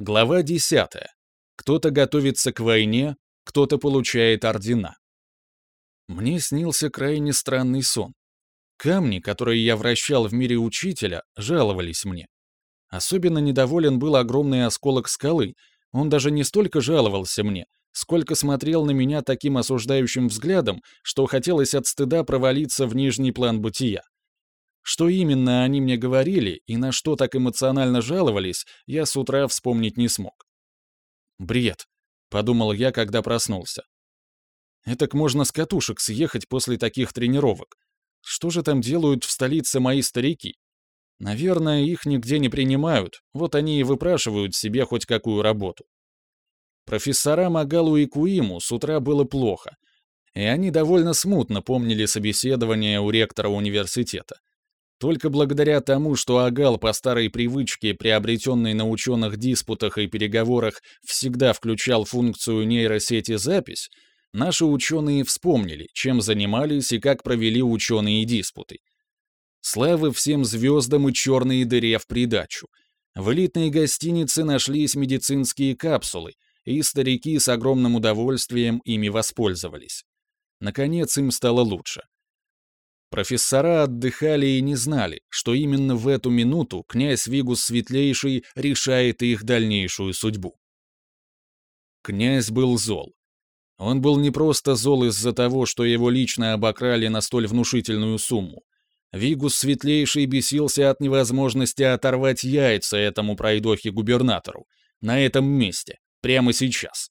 Глава 10. Кто-то готовится к войне, кто-то получает ордена. Мне снился крайне странный сон. Камни, которые я вращал в мире учителя, жаловались мне. Особенно недоволен был огромный осколок скалы. Он даже не столько жаловался мне, сколько смотрел на меня таким осуждающим взглядом, что хотелось от стыда провалиться в нижний план бытия. Что именно они мне говорили и на что так эмоционально жаловались, я с утра вспомнить не смог. «Бред», — подумал я, когда проснулся. «Этак можно с катушек съехать после таких тренировок. Что же там делают в столице мои старики? Наверное, их нигде не принимают, вот они и выпрашивают себе хоть какую работу». Профессора Магалу и Куиму с утра было плохо, и они довольно смутно помнили собеседование у ректора университета. Только благодаря тому, что Агал по старой привычке, приобретенной на ученых диспутах и переговорах, всегда включал функцию нейросети запись, наши ученые вспомнили, чем занимались и как провели ученые диспуты. Славы всем звездам и черные дыре в придачу. В элитной гостинице нашлись медицинские капсулы, и старики с огромным удовольствием ими воспользовались. Наконец им стало лучше. Профессора отдыхали и не знали, что именно в эту минуту князь Вигус Светлейший решает их дальнейшую судьбу. Князь был зол. Он был не просто зол из-за того, что его лично обокрали на столь внушительную сумму. Вигус Светлейший бесился от невозможности оторвать яйца этому пройдохе-губернатору, на этом месте, прямо сейчас.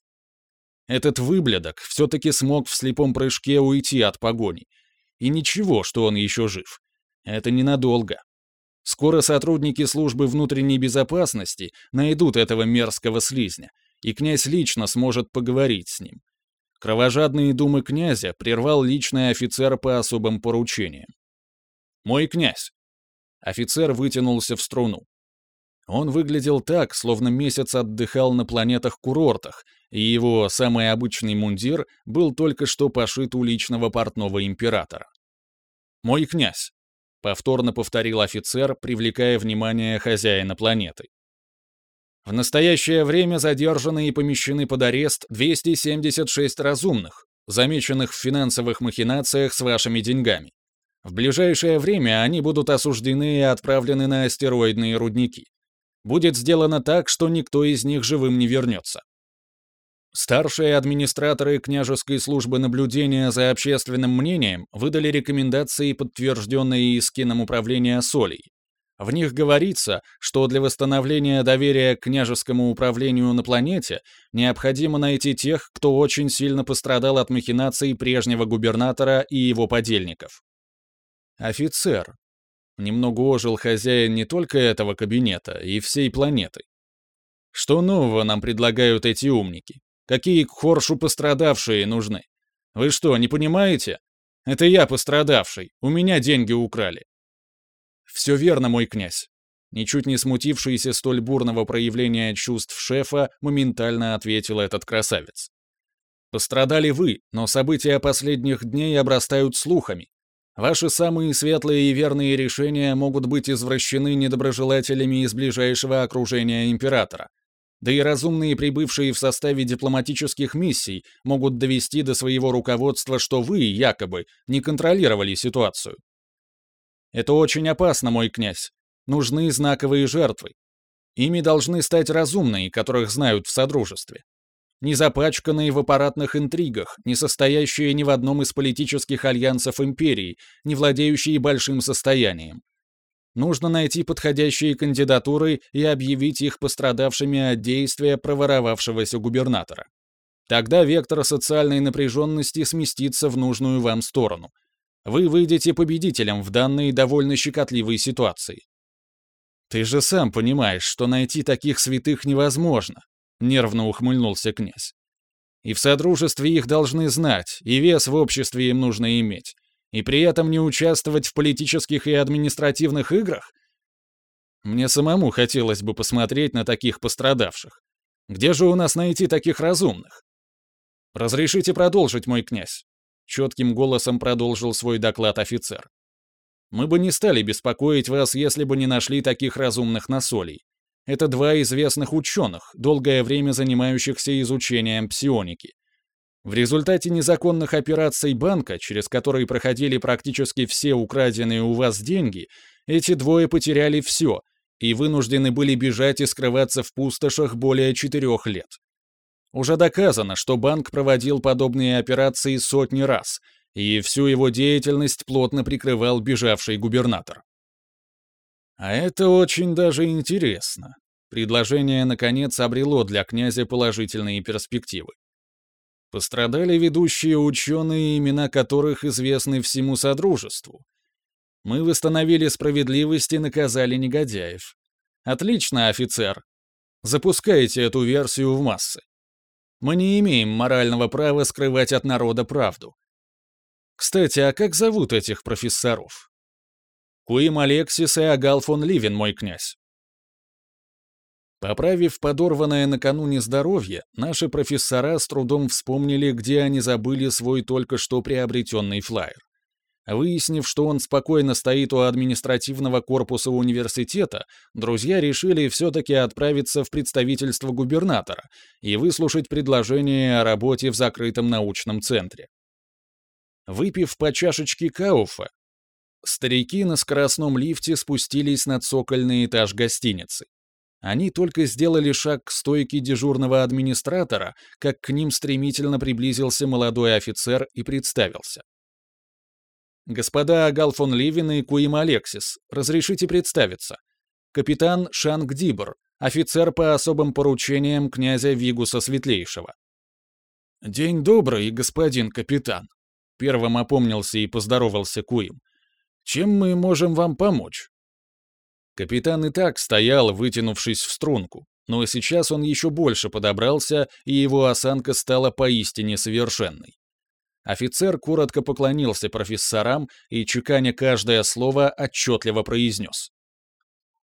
Этот выблядок все-таки смог в слепом прыжке уйти от погони, и ничего, что он еще жив. Это ненадолго. Скоро сотрудники службы внутренней безопасности найдут этого мерзкого слизня, и князь лично сможет поговорить с ним. Кровожадные думы князя прервал личный офицер по особым поручениям. «Мой князь!» Офицер вытянулся в струну. Он выглядел так, словно месяц отдыхал на планетах-курортах, и его самый обычный мундир был только что пошит у личного портного императора. «Мой князь», — повторно повторил офицер, привлекая внимание хозяина планеты. В настоящее время задержаны и помещены под арест 276 разумных, замеченных в финансовых махинациях с вашими деньгами. В ближайшее время они будут осуждены и отправлены на астероидные рудники. Будет сделано так, что никто из них живым не вернется. Старшие администраторы княжеской службы наблюдения за общественным мнением выдали рекомендации, подтвержденные Искином управления Солей. В них говорится, что для восстановления доверия к княжескому управлению на планете необходимо найти тех, кто очень сильно пострадал от махинаций прежнего губернатора и его подельников. Офицер. Немного ожил хозяин не только этого кабинета, и всей планеты. Что нового нам предлагают эти умники? Какие к Хоршу пострадавшие нужны? Вы что, не понимаете? Это я пострадавший, у меня деньги украли. Все верно, мой князь. Ничуть не смутившийся столь бурного проявления чувств шефа, моментально ответил этот красавец. Пострадали вы, но события последних дней обрастают слухами. Ваши самые светлые и верные решения могут быть извращены недоброжелателями из ближайшего окружения императора. Да и разумные, прибывшие в составе дипломатических миссий, могут довести до своего руководства, что вы, якобы, не контролировали ситуацию. Это очень опасно, мой князь. Нужны знаковые жертвы. Ими должны стать разумные, которых знают в Содружестве. Не запачканные в аппаратных интригах, не состоящие ни в одном из политических альянсов империи, не владеющие большим состоянием. Нужно найти подходящие кандидатуры и объявить их пострадавшими от действия проворовавшегося губернатора. Тогда вектор социальной напряженности сместится в нужную вам сторону. Вы выйдете победителем в данной довольно щекотливой ситуации. «Ты же сам понимаешь, что найти таких святых невозможно», — нервно ухмыльнулся князь. «И в содружестве их должны знать, и вес в обществе им нужно иметь и при этом не участвовать в политических и административных играх? Мне самому хотелось бы посмотреть на таких пострадавших. Где же у нас найти таких разумных? Разрешите продолжить, мой князь. Четким голосом продолжил свой доклад офицер. Мы бы не стали беспокоить вас, если бы не нашли таких разумных на солей. Это два известных ученых, долгое время занимающихся изучением псионики. В результате незаконных операций банка, через которые проходили практически все украденные у вас деньги, эти двое потеряли все и вынуждены были бежать и скрываться в пустошах более четырех лет. Уже доказано, что банк проводил подобные операции сотни раз, и всю его деятельность плотно прикрывал бежавший губернатор. А это очень даже интересно. Предложение, наконец, обрело для князя положительные перспективы. Пострадали ведущие ученые, имена которых известны всему Содружеству. Мы восстановили справедливость и наказали негодяев. Отлично, офицер. Запускайте эту версию в массы. Мы не имеем морального права скрывать от народа правду. Кстати, а как зовут этих профессоров? Куим Алексис и Агал фон Ливен, мой князь. Поправив подорванное накануне здоровье, наши профессора с трудом вспомнили, где они забыли свой только что приобретенный флаер. Выяснив, что он спокойно стоит у административного корпуса университета, друзья решили все-таки отправиться в представительство губернатора и выслушать предложение о работе в закрытом научном центре. Выпив по чашечке кауфа, старики на скоростном лифте спустились на цокольный этаж гостиницы. Они только сделали шаг к стойке дежурного администратора, как к ним стремительно приблизился молодой офицер и представился. «Господа Галфон Ливин и Куим Алексис, разрешите представиться. Капитан Шанг Дибор, офицер по особым поручениям князя Вигуса Светлейшего». «День добрый, господин капитан», — первым опомнился и поздоровался Куим. «Чем мы можем вам помочь?» Капитан и так стоял, вытянувшись в струнку, но сейчас он еще больше подобрался, и его осанка стала поистине совершенной. Офицер коротко поклонился профессорам и, чеканя каждое слово, отчетливо произнес.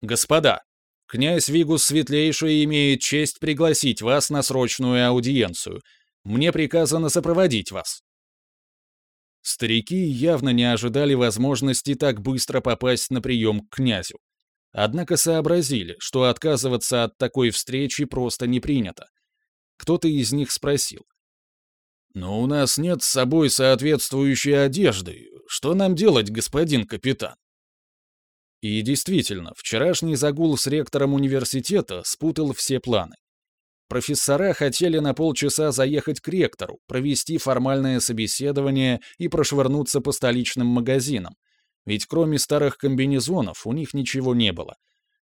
«Господа, князь Вигус Светлейший имеет честь пригласить вас на срочную аудиенцию. Мне приказано сопроводить вас». Старики явно не ожидали возможности так быстро попасть на прием к князю. Однако сообразили, что отказываться от такой встречи просто не принято. Кто-то из них спросил. «Но у нас нет с собой соответствующей одежды. Что нам делать, господин капитан?» И действительно, вчерашний загул с ректором университета спутал все планы. Профессора хотели на полчаса заехать к ректору, провести формальное собеседование и прошвырнуться по столичным магазинам, ведь кроме старых комбинезонов у них ничего не было.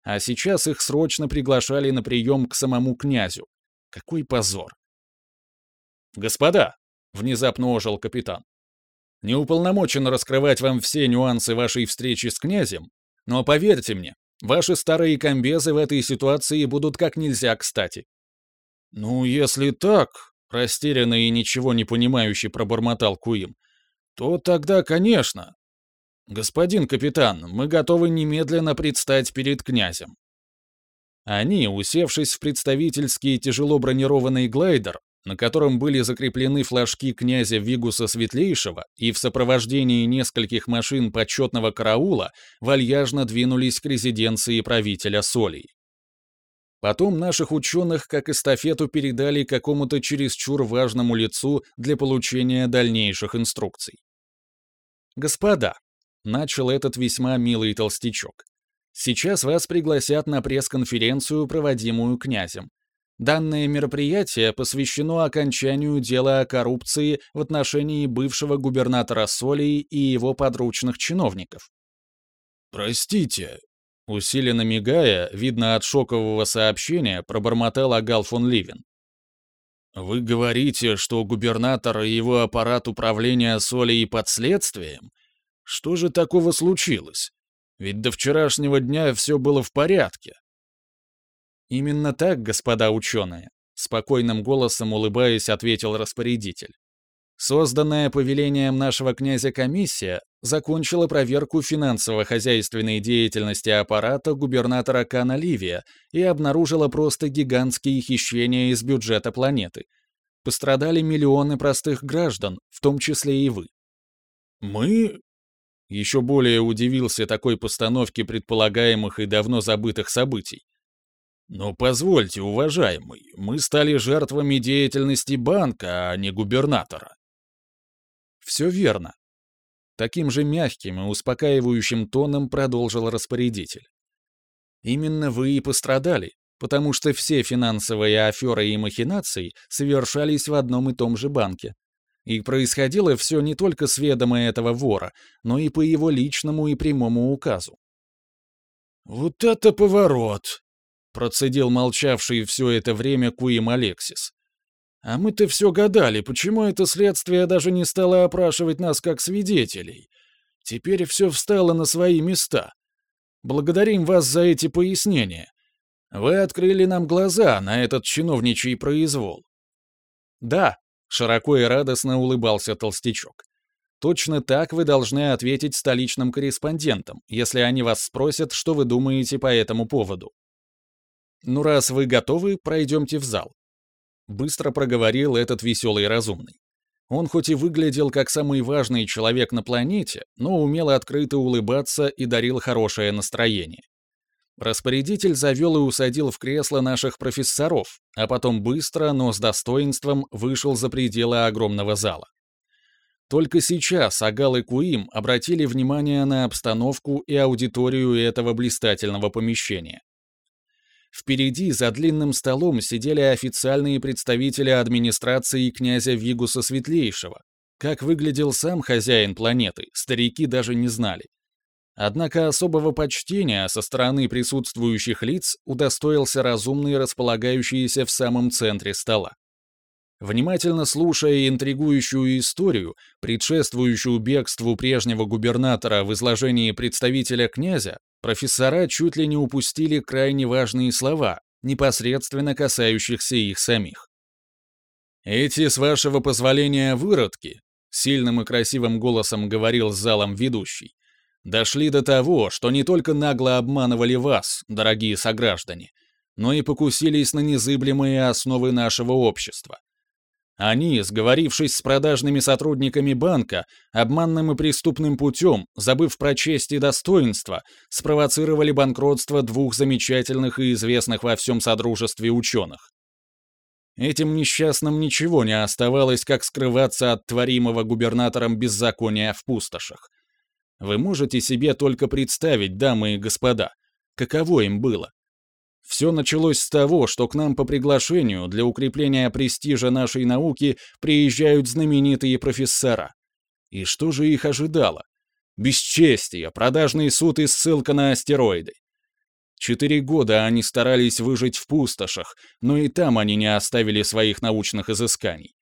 А сейчас их срочно приглашали на прием к самому князю. Какой позор! «Господа!» — внезапно ожил капитан. «Не уполномочен раскрывать вам все нюансы вашей встречи с князем, но поверьте мне, ваши старые комбезы в этой ситуации будут как нельзя кстати». «Ну, если так», — растерянно и ничего не понимающий пробормотал Куим, «то тогда, конечно, «Господин капитан, мы готовы немедленно предстать перед князем». Они, усевшись в представительский тяжело бронированный глайдер, на котором были закреплены флажки князя Вигуса Светлейшего и в сопровождении нескольких машин почетного караула, вальяжно двинулись к резиденции правителя Солей. Потом наших ученых как эстафету передали какому-то чересчур важному лицу для получения дальнейших инструкций. «Господа», начал этот весьма милый толстячок. Сейчас вас пригласят на пресс-конференцию, проводимую князем. Данное мероприятие посвящено окончанию дела о коррупции в отношении бывшего губернатора Солии и его подручных чиновников. «Простите», — усиленно мигая, видно от шокового сообщения, пробормотал Агал фон Ливен. «Вы говорите, что губернатор и его аппарат управления Солией под следствием? Что же такого случилось? Ведь до вчерашнего дня все было в порядке. Именно так, господа ученые, спокойным голосом улыбаясь, ответил распорядитель. Созданная повелением нашего князя комиссия закончила проверку финансово-хозяйственной деятельности аппарата губернатора Кана Ливия и обнаружила просто гигантские хищения из бюджета планеты. Пострадали миллионы простых граждан, в том числе и вы. «Мы еще более удивился такой постановке предполагаемых и давно забытых событий. Но позвольте, уважаемый, мы стали жертвами деятельности банка, а не губернатора. Все верно. Таким же мягким и успокаивающим тоном продолжил распорядитель. Именно вы и пострадали, потому что все финансовые аферы и махинации совершались в одном и том же банке. И происходило все не только с ведома этого вора, но и по его личному и прямому указу. «Вот это поворот!» — процедил молчавший все это время Куим Алексис. «А мы-то все гадали, почему это следствие даже не стало опрашивать нас как свидетелей. Теперь все встало на свои места. Благодарим вас за эти пояснения. Вы открыли нам глаза на этот чиновничий произвол». «Да», — широко и радостно улыбался толстячок. Точно так вы должны ответить столичным корреспондентам, если они вас спросят, что вы думаете по этому поводу. Ну, раз вы готовы, пройдемте в зал. Быстро проговорил этот веселый разумный. Он хоть и выглядел как самый важный человек на планете, но умел открыто улыбаться и дарил хорошее настроение. Распорядитель завел и усадил в кресло наших профессоров, а потом быстро, но с достоинством вышел за пределы огромного зала. Только сейчас Агал и Куим обратили внимание на обстановку и аудиторию этого блистательного помещения. Впереди за длинным столом сидели официальные представители администрации князя Вигуса Светлейшего. Как выглядел сам хозяин планеты, старики даже не знали. Однако особого почтения со стороны присутствующих лиц удостоился разумный, располагающийся в самом центре стола. Внимательно слушая интригующую историю, предшествующую бегству прежнего губернатора в изложении представителя князя, профессора чуть ли не упустили крайне важные слова, непосредственно касающихся их самих. «Эти, с вашего позволения, выродки», — сильным и красивым голосом говорил с залом ведущий, «дошли до того, что не только нагло обманывали вас, дорогие сограждане, но и покусились на незыблемые основы нашего общества. Они, сговорившись с продажными сотрудниками банка, обманным и преступным путем, забыв про честь и достоинство, спровоцировали банкротство двух замечательных и известных во всем Содружестве ученых. Этим несчастным ничего не оставалось, как скрываться от творимого губернатором беззакония в пустошах. Вы можете себе только представить, дамы и господа, каково им было. Все началось с того, что к нам по приглашению для укрепления престижа нашей науки приезжают знаменитые профессора. И что же их ожидало? Бесчестие, продажный суд и ссылка на астероиды. Четыре года они старались выжить в пустошах, но и там они не оставили своих научных изысканий.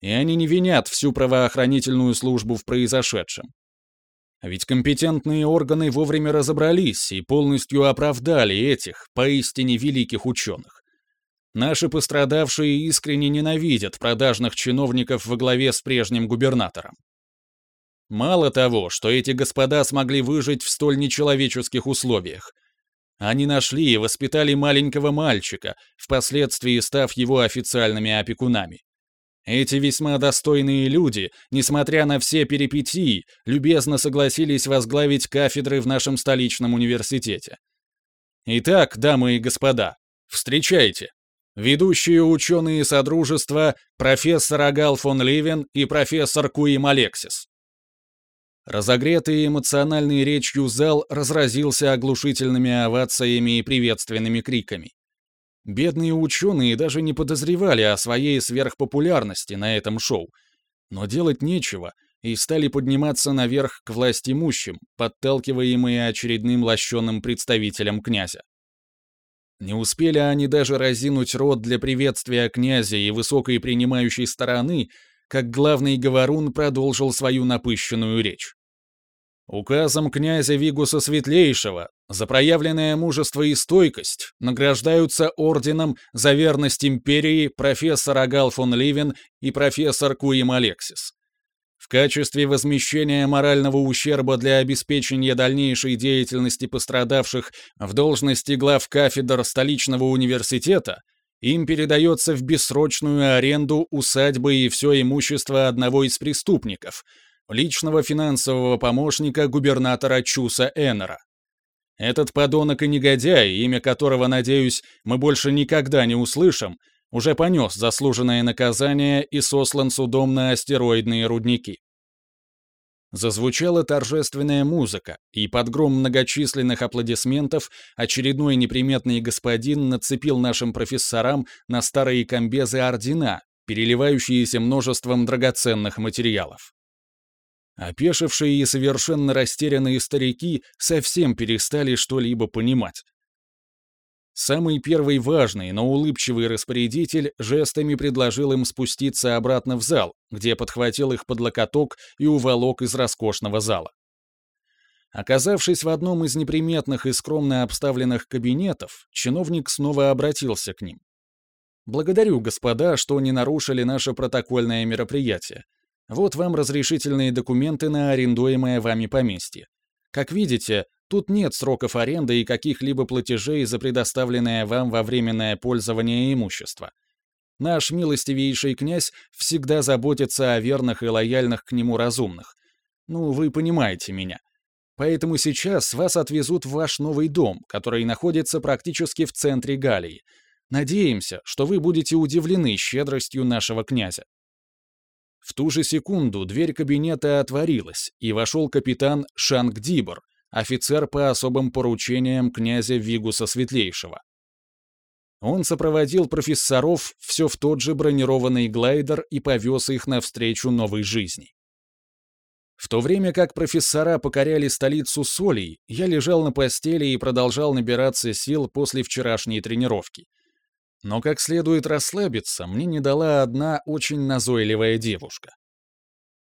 И они не винят всю правоохранительную службу в произошедшем. А ведь компетентные органы вовремя разобрались и полностью оправдали этих, поистине великих ученых. Наши пострадавшие искренне ненавидят продажных чиновников во главе с прежним губернатором. Мало того, что эти господа смогли выжить в столь нечеловеческих условиях. Они нашли и воспитали маленького мальчика, впоследствии став его официальными опекунами. Эти весьма достойные люди, несмотря на все перипетии, любезно согласились возглавить кафедры в нашем столичном университете. Итак, дамы и господа, встречайте. Ведущие ученые Содружества профессор Агал фон Ливен и профессор Куим Алексис. Разогретый эмоциональной речью зал разразился оглушительными овациями и приветственными криками. Бедные ученые даже не подозревали о своей сверхпопулярности на этом шоу. Но делать нечего, и стали подниматься наверх к властимущим, подталкиваемые очередным лощеным представителем князя. Не успели они даже разинуть рот для приветствия князя и высокой принимающей стороны, как главный говорун продолжил свою напыщенную речь. Указом князя Вигуса Светлейшего за проявленное мужество и стойкость награждаются орденом за верность империи профессор Агал фон Ливен и профессор Куим Алексис. В качестве возмещения морального ущерба для обеспечения дальнейшей деятельности пострадавших в должности глав кафедр столичного университета им передается в бессрочную аренду усадьбы и все имущество одного из преступников, личного финансового помощника губернатора Чуса Эннера. Этот подонок и негодяй, имя которого, надеюсь, мы больше никогда не услышим, уже понес заслуженное наказание и сослан судом на астероидные рудники. Зазвучала торжественная музыка, и под гром многочисленных аплодисментов очередной неприметный господин нацепил нашим профессорам на старые комбезы ордена, переливающиеся множеством драгоценных материалов. Опешившие и совершенно растерянные старики совсем перестали что-либо понимать. Самый первый важный, но улыбчивый распорядитель жестами предложил им спуститься обратно в зал, где подхватил их под локоток и уволок из роскошного зала. Оказавшись в одном из неприметных и скромно обставленных кабинетов, чиновник снова обратился к ним. «Благодарю, господа, что не нарушили наше протокольное мероприятие. Вот вам разрешительные документы на арендуемое вами поместье. Как видите, Тут нет сроков аренды и каких-либо платежей за предоставленное вам во временное пользование имущество. Наш милостивейший князь всегда заботится о верных и лояльных к нему разумных. Ну, вы понимаете меня. Поэтому сейчас вас отвезут в ваш новый дом, который находится практически в центре Галии. Надеемся, что вы будете удивлены щедростью нашего князя. В ту же секунду дверь кабинета отворилась, и вошел капитан Шанг Дибор, офицер по особым поручениям князя Вигуса Светлейшего. Он сопроводил профессоров все в тот же бронированный глайдер и повез их навстречу новой жизни. В то время как профессора покоряли столицу Солей, я лежал на постели и продолжал набираться сил после вчерашней тренировки. Но как следует расслабиться, мне не дала одна очень назойливая девушка.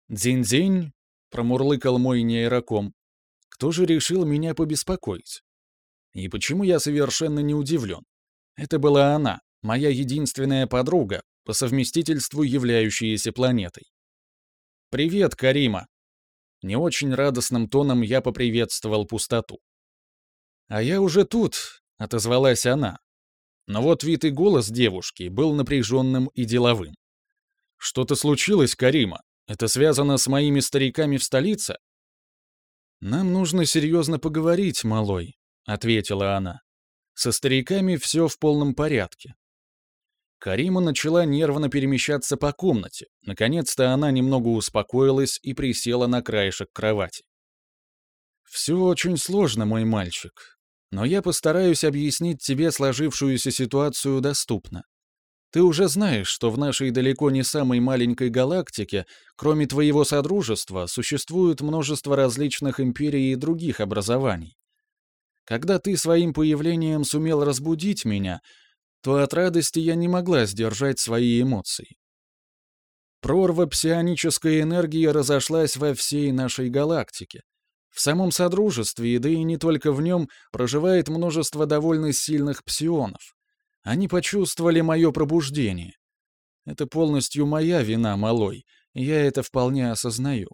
«Дзинь-дзинь», — промурлыкал мой нейроком, кто же решил меня побеспокоить? И почему я совершенно не удивлен? Это была она, моя единственная подруга, по совместительству являющаяся планетой. «Привет, Карима!» Не очень радостным тоном я поприветствовал пустоту. «А я уже тут», — отозвалась она. Но вот вид и голос девушки был напряженным и деловым. «Что-то случилось, Карима? Это связано с моими стариками в столице?» «Нам нужно серьезно поговорить, малой», — ответила она. «Со стариками все в полном порядке». Карима начала нервно перемещаться по комнате. Наконец-то она немного успокоилась и присела на краешек кровати. «Все очень сложно, мой мальчик, но я постараюсь объяснить тебе сложившуюся ситуацию доступно. Ты уже знаешь, что в нашей далеко не самой маленькой галактике, кроме твоего содружества, существует множество различных империй и других образований. Когда ты своим появлением сумел разбудить меня, то от радости я не могла сдержать свои эмоции. Прорва псионической энергии разошлась во всей нашей галактике. В самом Содружестве, да и не только в нем, проживает множество довольно сильных псионов. Они почувствовали мое пробуждение. Это полностью моя вина, малой, я это вполне осознаю.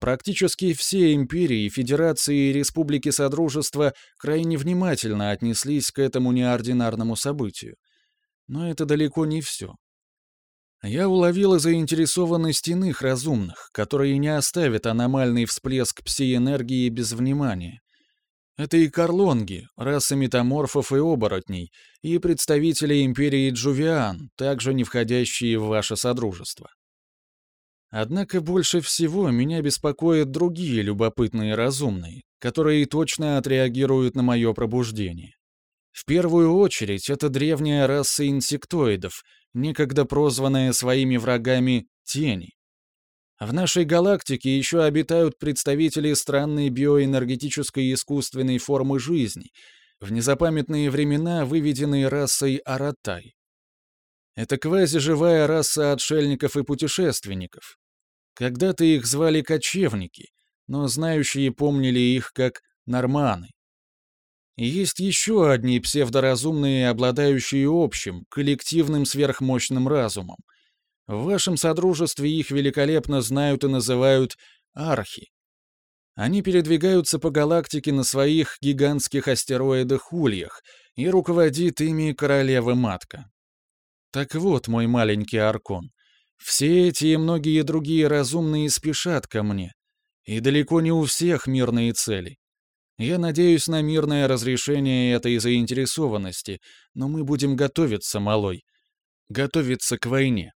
Практически все империи, федерации и республики Содружества крайне внимательно отнеслись к этому неординарному событию. Но это далеко не все. Я уловила заинтересованность иных разумных, которые не оставят аномальный всплеск пси-энергии без внимания, это и карлонги, раса метаморфов и оборотней, и представители империи Джувиан, также не входящие в ваше содружество. Однако больше всего меня беспокоят другие любопытные разумные, которые точно отреагируют на мое пробуждение. В первую очередь это древняя раса инсектоидов, некогда прозванная своими врагами «тени». В нашей галактике еще обитают представители странной биоэнергетической искусственной формы жизни, в незапамятные времена выведенной расой Аратай. Это квазиживая раса отшельников и путешественников. Когда-то их звали кочевники, но знающие помнили их как норманы. Есть еще одни псевдоразумные, обладающие общим, коллективным сверхмощным разумом — в вашем содружестве их великолепно знают и называют архи. Они передвигаются по галактике на своих гигантских астероидах-ульях, и руководит ими королева-матка. Так вот, мой маленький Аркон, все эти и многие другие разумные спешат ко мне, и далеко не у всех мирные цели. Я надеюсь на мирное разрешение этой заинтересованности, но мы будем готовиться, малой. Готовиться к войне.